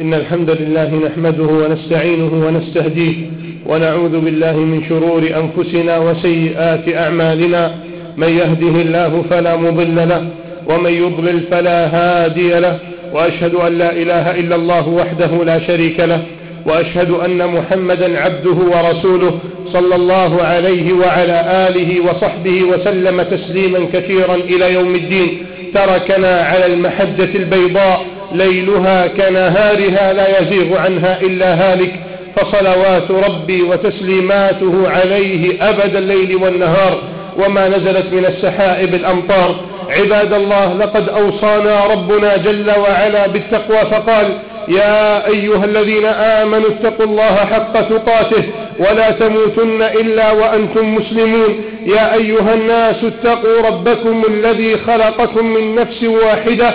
إن الحمد لله نحمده ونستعينه ونستهديه ونعوذ بالله من شرور أنفسنا وسيئات أعمالنا. من يهده الله فلا مضل له ومن يضلل فلا هادي له وأشهد أن لا إله إلا الله وحده لا شريك له وأشهد أن محمدا عبده ورسوله صلى الله عليه وعلى آله وصحبه وسلم تسليما كثيرا إلى يوم الدين. تركنا على المحجة البيضاء ليلها كنهارها لا يزيغ عنها إلا هالك فصلوات ربي وتسليماته عليه أبد الليل والنهار وما نزلت من السحائب الأمطار. عباد الله لقد أوصانا ربنا جل وعلا بالتقوى فقال يا أيها الذين آمنوا اتقوا الله حق تقاته ولا تموتن إلا وأنتم مسلمون. يا أيها الناس اتقوا ربكم الذي خلقكم من نفس واحدة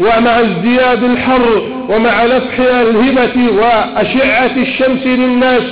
ومع ازدياد الحر ومع لفح الهبة وأشعة الشمس للناس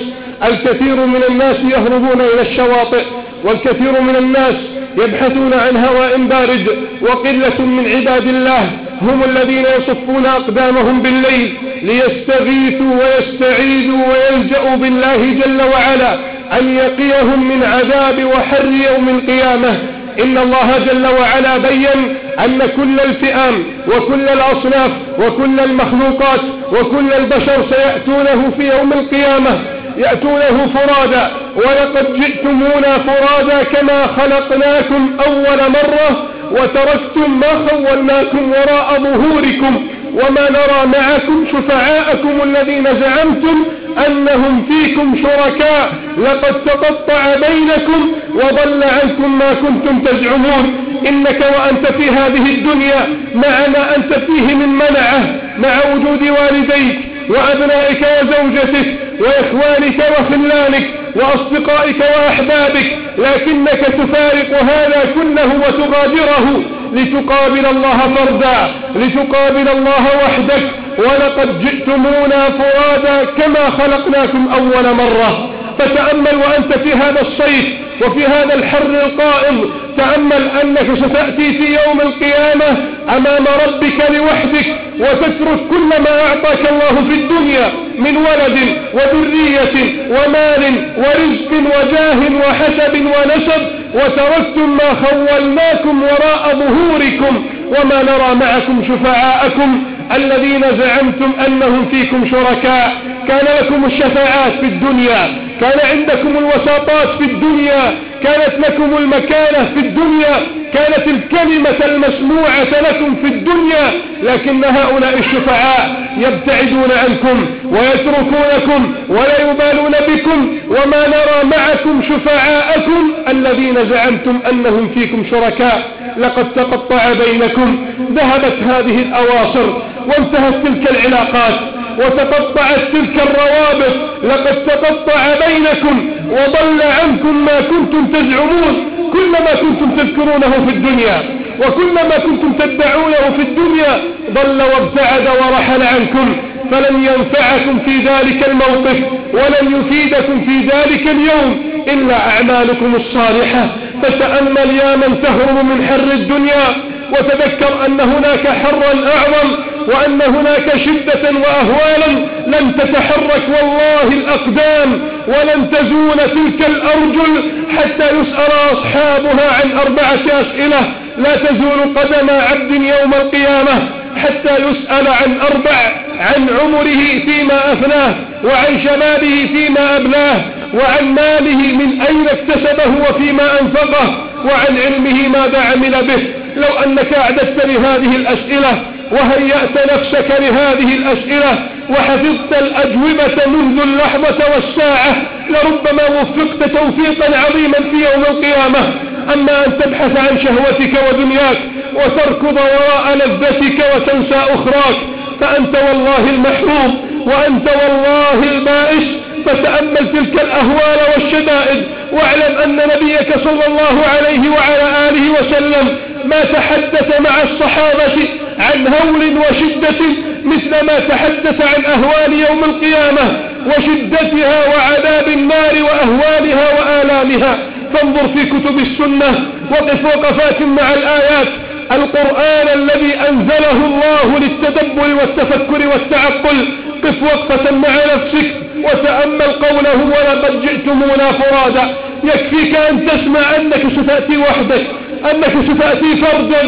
الكثير من الناس يهربون إلى الشواطئ والكثير من الناس يبحثون عن هواء بارد وقلة من عباد الله هم الذين يصفون أقدامهم بالليل ليستغيثوا ويستعيذوا ويلجأوا بالله جل وعلا أن يقيهم من عذاب وحر يوم القيامة. إن الله جل وعلا بين أن كل الفئام وكل الأصناف وكل المخلوقات وكل البشر سيأتونه في يوم القيامة يأتونه فرادا ولقد جئتمونا فرادا كما خلقناكم أول مرة وتركتم ما خولناكم وراء ظهوركم وما نرى معكم شفعاءكم الذين زعمتم أنهم فيكم شركاء لقد تقطع بينكم وضل عنكم ما كنتم تزعمون. إنك وأنت في هذه الدنيا مع ما أنت فيه من منعة مع وجود والديك وأبنائك وزوجتك وإخوانك وخلانك. وأصدقائك وأحبابك لكنك تفارق هذا كله وتغادره. لتقابل الله فردا لتقابل الله وحدك. ولقد جئتمونا فرادا كما خلقناكم أول مرة. فتأمل وأنت في هذا الصيف. وفي هذا الحر القائم تأمل أنك ستأتي في يوم القيامة أمام ربك لوحدك وتترك كل ما أعطاك الله في الدنيا من ولد وذرية ومال ورزق وجاه وحسب ونسب وتركتم ما خولناكم وراء ظهوركم وما نرى معكم شفعاءكم الذين زعمتم أنهم فيكم شركاء كان لكم الشفاعات في الدنيا كان عندكم الوساطات في الدنيا كانت لكم المكانة في الدنيا كانت الكلمة المسموعة لكم في الدنيا لكن هؤلاء الشفعاء يبتعدون عنكم ويتركونكم ولا يبالون بكم وما نرى معكم شفعاءكم الذين زعمتم أنهم فيكم شركاء. لقد تقطع بينكم ذهبت هذه الأواصر وانتهت تلك العلاقات وتقطعت تلك الروابط لقد تقطع بينكم وضل عنكم ما كنتم تزعمون كل ما كنتم تذكرونه في الدنيا وكل ما كنتم تدعونه في الدنيا ضل وابتعد ورحل عنكم فلن ينفعكم في ذلك الموقف ولن يفيدكم في ذلك اليوم إلا أعمالكم الصالحة. فتأمل يا من تهرب من حر الدنيا وتذكر أن هناك حرا أعظم وأن هناك شدة وأهوالا لن تتحرك والله الأقدام ولن تزول تلك الأرجل حتى يسأل أصحابها عن أربعة أسئلة. لا تزول قدم عبد يوم القيامة حتى يسأل عن أربع عن عمره فيما أفناه وعن شبابه فيما أبلاه. وعن ماله من أين اكتسبه وفيما أنفقه وعن علمه ماذا عمل به. لو أنك أعددت لهذه الأسئلة وهيأت نفسك لهذه الأسئلة وحفظت الأجوبة منذ اللحظة والساعة لربما وفقت توفيقا عظيما في يوم القيامة. أما أن تبحث عن شهوتك ودنياك وتركض وراء لذتك وتنسى أخراك فأنت والله المحروم. وأنت والله البائس ثم تأمل تلك الأهوال والشدائد واعلم أن نبيك صلى الله عليه وعلى آله وسلم ما تحدث مع الصحابة عن هول وشدة مثل ما تحدث عن أهوال يوم القيامة وشدتها وعذاب النار وأهوالها وآلامها. فانظر في كتب السنة وقف وقفات مع الآيات. القرآن الذي أنزله الله للتدبر والتفكر والتعقل قف وقفة مع نفسك وتأمل قوله ولقد جئتمونا فرادا. يكفيك أن تسمع أنك ستأتي وحدك أنك ستأتي فردا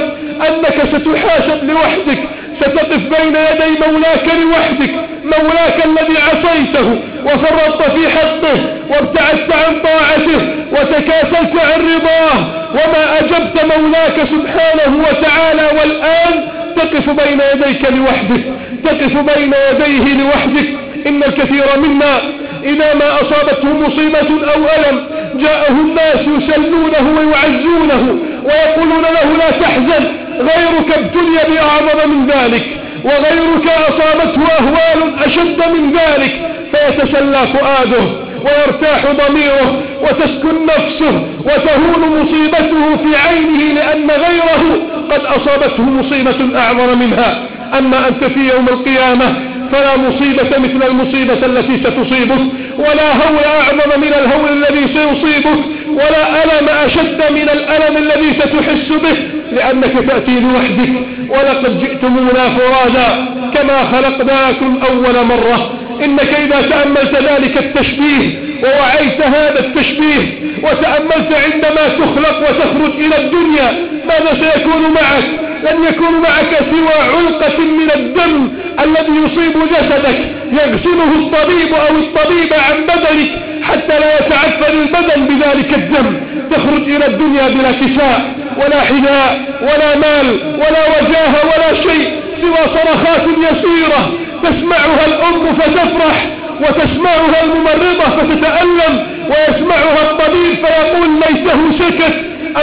أنك ستحاسب لوحدك. ستقف بين يدي مولاك لوحدك مولاك الذي عصيته وفرطت في حقه وابتعدت عن طاعته وتكاسلت عن رضاه. وما أجبت مولاك سبحانه وتعالى والآن تقف بين يديك لوحدك تقف بين يديه لوحدك. إن الكثير منا إذا ما أصابته مصيبة أو ألم جاءه الناس يسلونه ويعزونه ويقولون له لا تحزن غيرك ابتلي بأعظم من ذلك وغيرك أصابته أهوال أشد من ذلك فيتسلى فؤاده. ويرتاح ضميره وتسكن نفسه وتهون مصيبته في عينه لأن غيره قد أصابته مصيبة أعظم منها. أما أنت في يوم القيامة فلا مصيبة مثل المصيبة التي ستصيبك ولا هول أعظم من الهول الذي سيصيبك ولا ألم أشد من الألم الذي ستحس به لأنك تأتي لوحدك. ولقد جئتمونا فرادا كما خلقناكم أول مرة. إنك إذا تأملت ذلك التشبيه ووعيت هذا التشبيه وتأملت عندما تخلق وتخرج إلى الدنيا ماذا سيكون معك؟ لن يكون معك سوى علقة من الدم الذي يصيب جسدك يغسله الطبيب أو الطبيب عن بدنك حتى لا يتعفن البدن بذلك الدم. تخرج إلى الدنيا بلا كساء ولا حذاء ولا مال ولا وجاه ولا شيء سوى صرخات يسيرة. تسمعها الأم فتفرح وتسمعها الممرضة فتتألم ويسمعها الطبيب فيقول ليته سكت.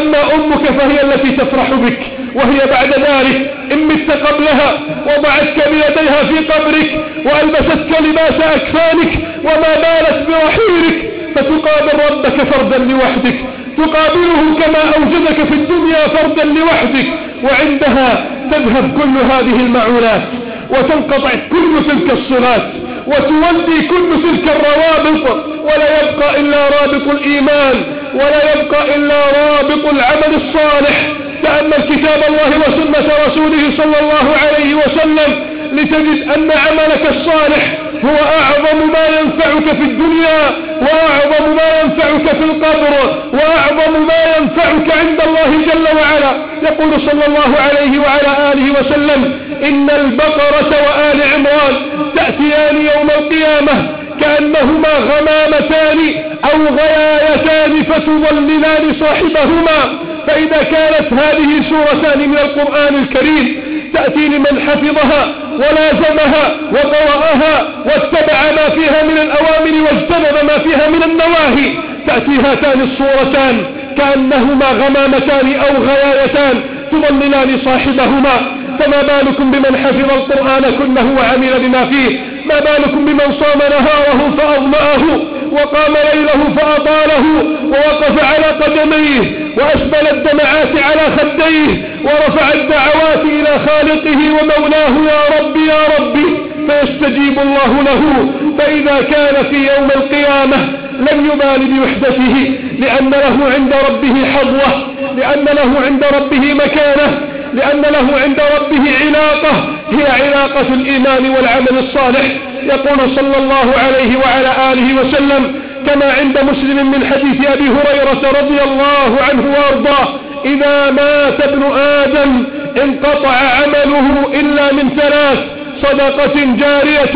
أما أمك فهي التي تفرح بك وهي بعد ذلك إن مت قبلها وضعتك بيديها في قبرك وألبستك لباس أكفانك وما بالت برحيلك فتقابل ربك فردا لوحدك. تقابله كما أوجدك في الدنيا فردا لوحدك وعندها تذهب كل هذه المعونات. وتنقطع كل تلك الصلات وتولي كل تلك الروابط ولا يبقى إلا رابط الإيمان ولا يبقى إلا رابط العمل الصالح. تأمل كتاب الله وسنة رسوله صلى الله عليه وسلم لتجد أن عملك الصالح هو أعظم ما ينفعك في الدنيا وأعظم ما ينفعك في القبر وأعظم ما ينفعك عند الله جل وعلا. يقول صلى الله عليه وعلى آله وسلم إن البقرة وآل عمران تأتيان يوم القيامة. كأنهما غمامتان أو غيايتان فتضللان صاحبهما. فإذا كانت هذه سورتان من القرآن الكريم تأتي لمن حفظها ولازمها وقرأها واتبع ما فيها من الأوامر واجتنب ما فيها من النواهي. تأتي هاتان الصورتان كأنهما غمامتان أو غيايتان تضللان صاحبهما. فما بالكم بمن حفظ القرآن كله وعمل بما فيه؟ ما بالكم بمن صام نهاره فأظمأه وقام ليله فأطاله ووقف على قدميه وأسبل الدمعات على خديه ورفع الدعوات إلى خالقه ومولاه يا رب يا ربي فيستجيب الله له. فإذا كان في يوم القيامة لم يبال بوحدته لأن له عند ربه حظوة لأن له عند ربه مكانة لأن له عند ربه علاقة هي علاقة الإيمان والعمل الصالح. يقول صلى الله عليه وعلى آله وسلم كما عند مسلم من حديث أبي هريرة رضي الله عنه وأرضاه إذا مات ابن آدم انقطع عمله إلا من ثلاث صدقة جارية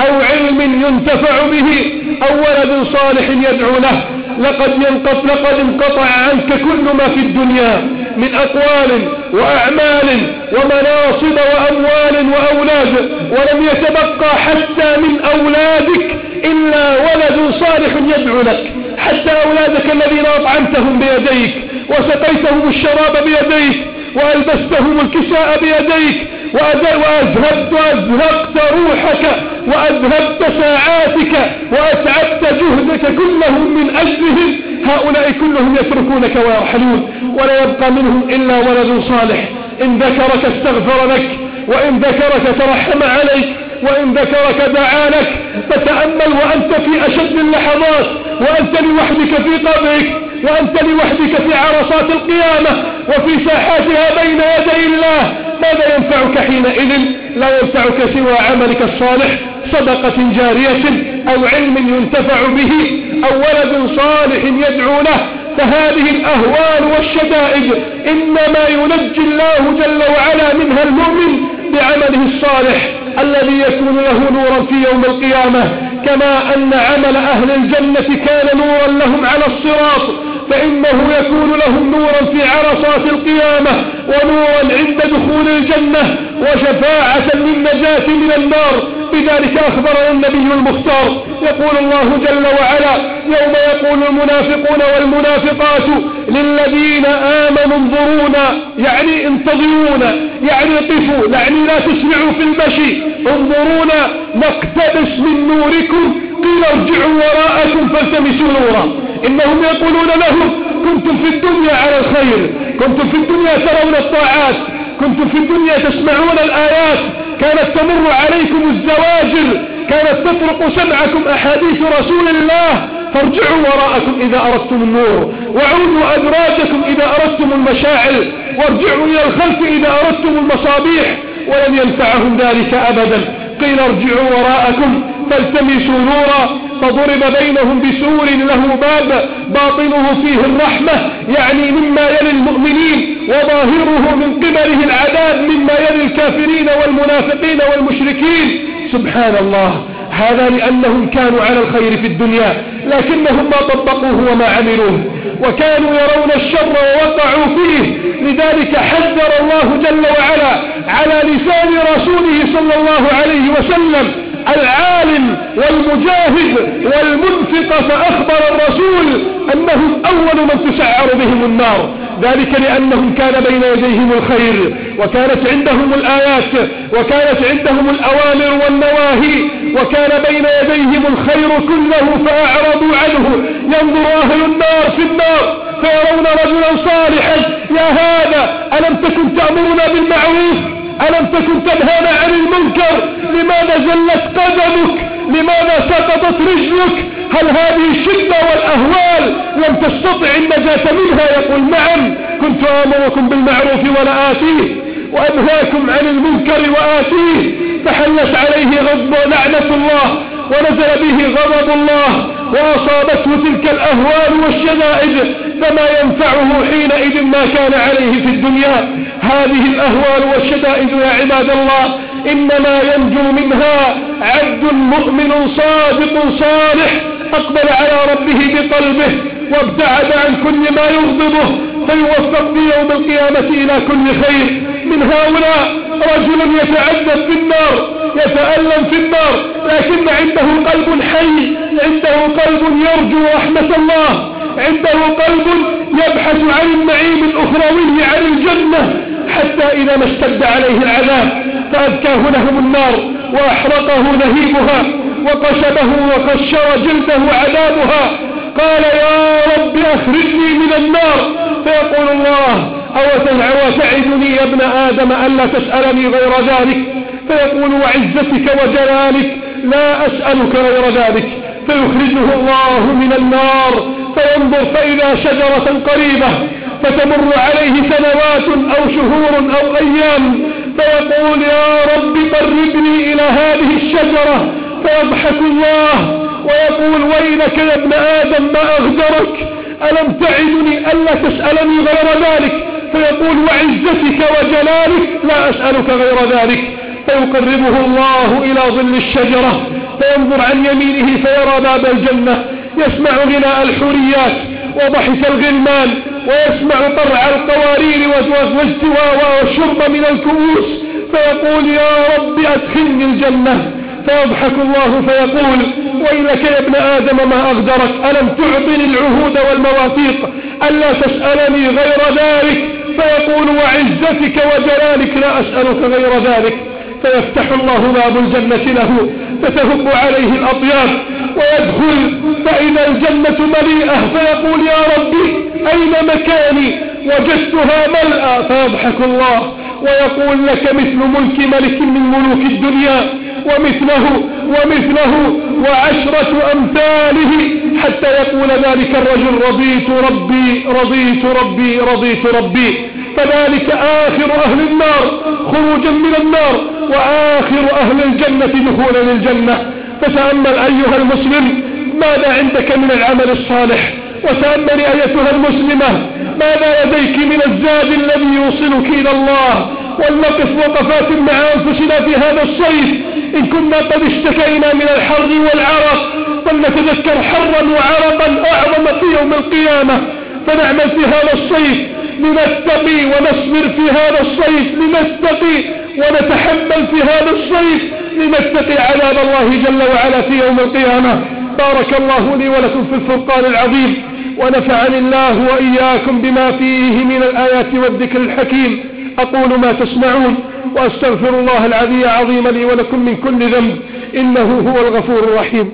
أو علم ينتفع به أو ولد صالح يدعو له. لقد ينقطع, لقد انقطع عنك كل ما في الدنيا من أقوال وأعمال ومناصب وأموال وأولاد ولم يتبقى حتى من أولادك إلا ولد صالح يدعو لك. حتى أولادك الذين أطعمتهم بيديك وسقيتهم الشراب بيديك وألبستهم الكساء بيديك وأذهبت وأذهبت روحك وأذهبت ساعاتك وأتعبت كلهم من أجلهم. هؤلاء كلهم يتركونك ويرحلون. ولا يبقى منهم إلا ولد صالح. إن ذكرك استغفر لك وإن ذكرك ترحم عليك وإن ذكرك دعا لك فتأمل وأنت في أشد اللحظات وأنت لوحدك في قبرك. وأنت لوحدك في عرصات القيامة وفي ساحاتها بين يدي الله. ماذا ينفعك حينئذ؟ لا ينفعك سوى عملك الصالح صدقة جارية أو علم ينتفع به أو ولد صالح يدعو له. فهذه الأهوال والشدائد إنما ينجي الله جل وعلا منها المؤمن بعمله الصالح الذي يكون له نورا في يوم القيامة. كما أن عمل أهل الجنة كان نورا لهم على الصراط فإنه يكون لهم نورا في عرصات القيامة ونورا عند دخول الجنة وشفاعة للنجاة من النار. بذلك أخبرنا النبي المختار يقول الله جل وعلا يوم يقول المنافقون والمنافقات للذين آمنوا انظرونا يعني انتظرونا يعني قفوا يعني لا تسمعوا في المشي انظرونا نقتبس من نوركم قيل ارجعوا وراءكم فالتمسوا نورا. إنهم يقولون لهم كنتم في الدنيا على الخير كنتم في الدنيا ترون الطاعات كنتم في الدنيا تسمعون الآيات كانت تمر عليكم الزواجر كانت تطرق سمعكم أحاديث رسول الله فارجعوا وراءكم إذا أردتم النور وعودوا أدراجكم إذا أردتم المشاعر وارجعوا إلى الخلف إذا أردتم المصابيح ولن ينفعهم ذلك أبدا. قيل ارجعوا وراءكم فالتمسوا نورا. فضرب بينهم بسور له باب باطنه فيه الرحمة يعني مما يلي المؤمنين وظاهره من قبله العذاب مما يلي الكافرين والمنافقين والمشركين. سبحان الله هذا لأنهم كانوا على الخير في الدنيا لكنهم ما طبقوه وما عملوه وكانوا يرون الشر ووقعوا فيه. لذلك حذر الله جل وعلا على لسان رسوله صلى الله عليه وسلم العالم والمجاهد والمنفق فأخبر الرسول أنهم أول من تسعر بهم النار. ذلك لأنهم كان بين يديهم الخير وكانت عندهم الآيات وكانت عندهم الأوامر والنواهي وكان بين يديهم الخير كله فأعرضوا عنه. ينظر أهل النار في النار فيرون رجلا صالحا يا هذا ألم تكن تأمرنا بالمعروف؟ ألم تكن تنهانا عن المنكر؟ لماذا زلت قدمك؟ لماذا سقطت رجلك؟ هل هذه الشدة والأهوال لم تستطع النجاة منها؟ يقول نعم كنت آمركم بالمعروف ولا آتيه وأنهاكم عن المنكر وآتيه فحلت عليه غضب لعنة الله. ونزل به غضب الله وأصابته تلك الأهوال والشدائد فما ينفعه حينئذ ما كان عليه في الدنيا. هذه الأهوال والشدائد يا عباد الله إنما ينجو منها عبد مؤمن صادق صالح أقبل على ربه بقلبه وابتعد عن كل ما يغضبه فيوفق في يوم القيامة إلى كل خير. من هؤلاء رجل يتعذب في النار يتألم في النار لكن عنده قلب حي عنده قلب يرجو رحمة الله عنده قلب يبحث عن النعيم الأخروي عن الجنة حتى إذا ما اشتد عليه العذاب فأذكاه لهم النار وأحرقه لهيبها وقشبه وقشر جلده عذابها. قال يا رب أخرجني من النار. فيقول الله أو تعدني يا ابن آدم ألا تسألني غير ذلك؟ فيقول وعزتك وجلالك لا أسألك غير ذلك. فيخرجه الله من النار فينظر فإذا شجرة قريبة فتمر عليه سنوات أو شهور أو أيام. فيقول يا رب قربني إلى هذه الشجرة فيضحك الله ويقول ويلك يا ابن آدم ما أغدرك؟ ألم تعدني ألا تسألني غير ذلك؟ فيقول وعزتك وجلالك لا أسألك غير ذلك. فيقربه الله إلى ظل الشجرة فينظر عن يمينه فيرى باب الجنة يسمع غناء الحوريات وضحك الغلمان ويسمع طرع القوارير واجتواء والشرب من الكؤوس فيقول يا رب أدخلني الجنة. فيضحك الله فيقول ويلك يا ابن آدم ما أغدرك ألم تعطني العهود والمواثيق ألا تسألني غير ذلك؟ فيقول وعزتك وجلالك لا أسألك غير ذلك. فيفتح الله باب الجنة له فتهب عليه الأطياب ويدخل فإذا الجنة مليئة فيقول يا ربي أين مكاني؟ وجدتها ملأى فيضحك الله ويقول لك مثل ملك ملك من ملوك الدنيا ومثله ومثله وعشرة أمثاله حتى يقول ذلك الرجل رضيت ربي رضيت ربي رضيت ربي. فذلك آخر أهل النار خروجا من النار وآخر أهل الجنة دخولا للجنة. فتأمل أيها المسلم ماذا عندك من العمل الصالح؟ وتأمل أيتها المسلمة ماذا لديك من الزاد الذي يوصلك إلى الله؟ ولنقف وقفات مع أنفسنا في هذا الصيف. إن كنا قد اشتكينا من الحر والعرق فلنتذكر حرا وعرقا أعظم في يوم القيامة. فنعمل في هذا الصيف لنتقي ونصبر في هذا الصيف لنتقي ونتحمل في هذا الصيف لنتقي عذاب الله جل وعلا في يوم القيامة. بارك الله لي ولكم في الفرقان العظيم ونفعني الله وإياكم بما فيه من الآيات والذكر الحكيم. أقول ما تسمعون وأستغفر الله العلي عظيم لي ولكم من كل ذنب إنه هو الغفور الرحيم.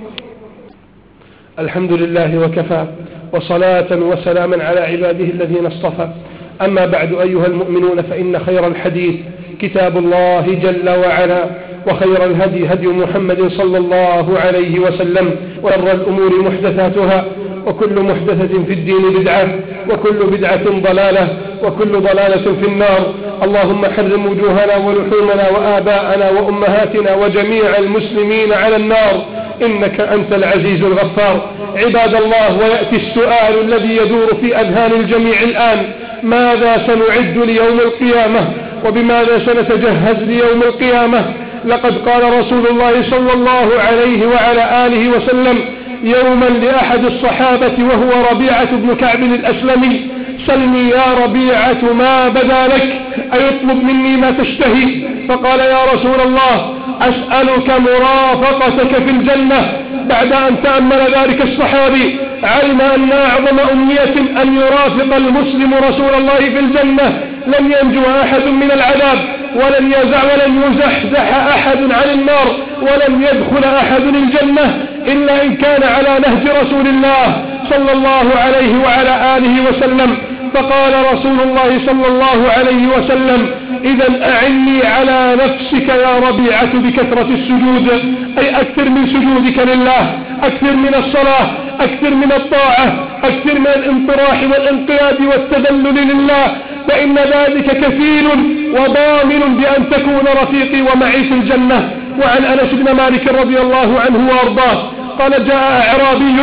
الحمد لله وكفى وصلاة وسلاما على عباده الذين اصطفى. أما بعد أيها المؤمنون فإن خير الحديث كتاب الله جل وعلا وخير الهدي هدي محمد صلى الله عليه وسلم وشر الأمور محدثاتها وكل محدثة في الدين بدعة وكل بدعة ضلالة وكل ضلالة في النار. اللهم حرم وجوهنا ولحومنا وآباءنا وأمهاتنا وجميع المسلمين على النار. إنك أنت العزيز الغفار. عباد الله ويأتي السؤال الذي يدور في أذهان الجميع الآن. ماذا سنعد ليوم القيامة؟ وبماذا سنتجهز ليوم القيامة؟ لقد قال رسول الله صلى الله عليه وعلى آله وسلم يوما لأحد الصحابة وهو ربيعة بن كعب الأسلمي سلني يا ربيعة ما بدا لك؟ أيطلب مني ما تشتهي؟ فقال يا رسول الله أسألك مرافقتك في الجنة بعد أن تأمل ذلك الصحابي. علم أن أعظم أمنية أن يرافق المسلم رسول الله في الجنة. لن ينجو أحد من العذاب ولن يزع ولن يزحزح أحد عن النار ولن يدخل أحد الجنة إلا إن كان على نهج رسول الله صلى الله عليه وعلى آله وسلم. فقال رسول الله صلى الله عليه وسلم إذا أعني على نفسك يا ربيعة بكثرة السجود. أي أكثر من سجودك لله أكثر من الصلاة أكثر من الطاعة أكثر من الانطراح والانقياد والتذلل لله. فإن ذلك كثير وضامن بأن تكون رفيقي ومعي في الجنة. وعن أنس بن مالك رضي الله عنه وأرضاه قال جاء أعرابي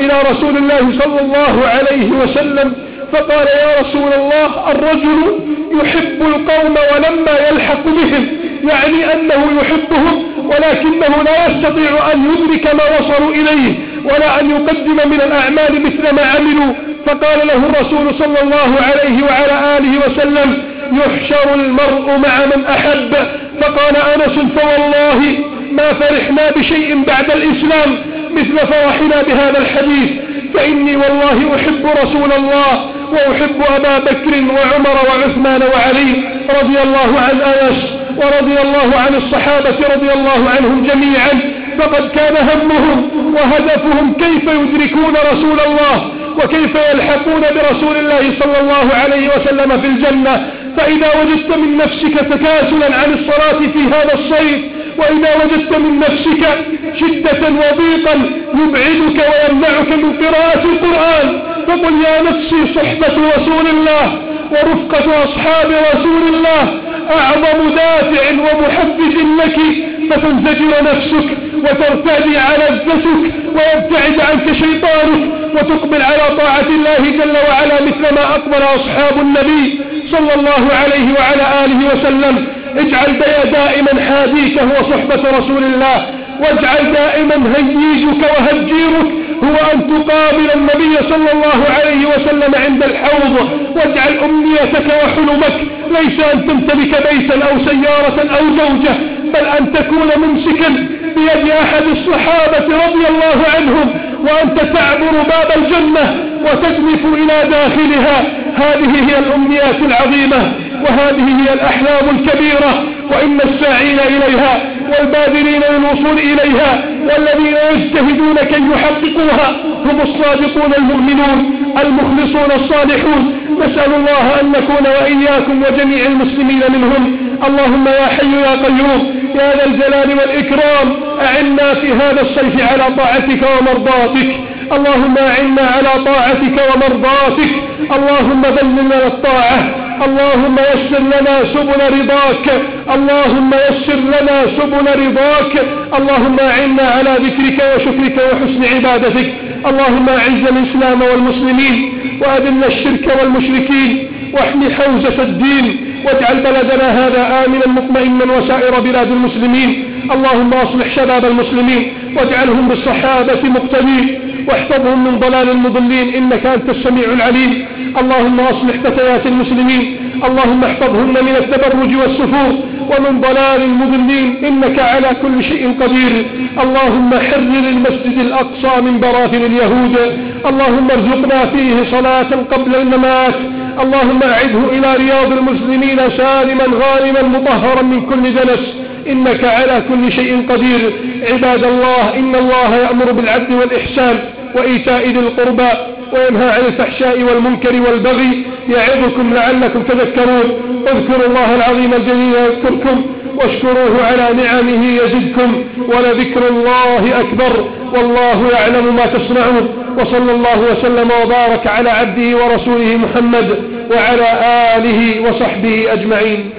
إلى رسول الله صلى الله عليه وسلم فقال يا رسول الله الرجل يحب القوم ولما يلحق بهم. يعني أنه يحبهم ولكنه لا يستطيع أن يدرك ما وصلوا إليه ولا أن يقدم من الأعمال مثل ما عملوا. فقال له الرسول صلى الله عليه وعلى آله وسلم يحشر المرء مع من أحب. فقال أنس فوالله ما فرحنا بشيء بعد الإسلام مثل فرحنا بهذا الحديث. فإني والله أحب رسول الله. وأحب أبا بكر وعمر وعثمان وعلي رضي الله عن أنس ورضي الله عن الصحابة رضي الله عنهم جميعا. فقد كان همهم وهدفهم كيف يدركون رسول الله وكيف يلحقون برسول الله صلى الله عليه وسلم في الجنة. فإذا وجدت من نفسك تكاسلا عن الصلاة في هذا الصيف وإذا وجدت من نفسك شدة وضيقا يبعدك ويمنعك من قراءة القرآن فقل يا نفسي صحبة رسول الله ورفقة أصحاب رسول الله أعظم دافع ومحفز لك فتنزجر نفسك وترتدي على الزسك ويبتعد عنك شيطانك وتقبل على طاعة الله جل وعلا مثل ما أقبل أصحاب النبي صلى الله عليه وعلى آله وسلم. اجعل دائما حاديك هو صحبة رسول الله واجعل دائما هييجك وهجيرك هو أن تقابل النبي صلى الله عليه وسلم عند الحوض واجعل أمنيتك وحلمك ليس أن تمتلك بيتا أو سيارة أو زوجة بل أن تكون ممسكا بيد أحد الصحابة رضي الله عنهم وأنت تعبر باب الجنة وتزلف إلى داخلها. هذه هي الأمنيات العظيمة وهذه هي الأحلام الكبيرة وإن الساعين إليها والباذلين للوصول إليها والذين يجتهدون كي يحققوها هم الصادقون المؤمنون المخلصون الصالحون. نسأل الله أن نكون وإياكم وجميع المسلمين منهم. اللهم يا حي يا قيوم يا ذا الجلال والإكرام أعنا في هذا الصيف على طاعتك ومرضاتك. اللهم أعنا على طاعتك ومرضاتك. اللهم ذللنا الطاعة اللهم يسر لنا سبل رضاك. اللهم يسر لنا سبل رضاك. اللهم أعنا على ذكرك وشكرك وحسن عبادتك. اللهم أعز الإسلام والمسلمين وأذل الشرك والمشركين واحمي حوزة الدين واجعل بلدنا هذا آمنا مطمئنا وسائر بلاد المسلمين. اللهم أصلح شباب المسلمين واجعلهم بالصحابة مقتدين واحفظهم من ضلال المضلين. إنك أنت السميع العليم. اللهم أصلح فتيات المسلمين اللهم احفظهن من التبرج والسفور ومن ضلال المضلين إنك على كل شيء قدير. اللهم حرر المسجد الأقصى من براثن اليهود. اللهم ارزقنا فيه صلاة قبل الممات. اللهم أعده إلى رياض المسلمين سالما غانما مطهرا من كل دنس. إنك على كل شيء قدير. عباد الله إن الله يأمر بالعدل والإحسان وإيتاء ذي القربى. وينهى عن الفحشاء والمنكر والبغي يعظكم لعلكم تذكرون. اذكروا الله العظيم الجليل يذكركم واشكروه على نعمه يزدكم ولذكر الله أكبر. والله يعلم ما تصنعون. وصلى الله وسلم وبارك على عبده ورسوله محمد وعلى آله وصحبه أجمعين.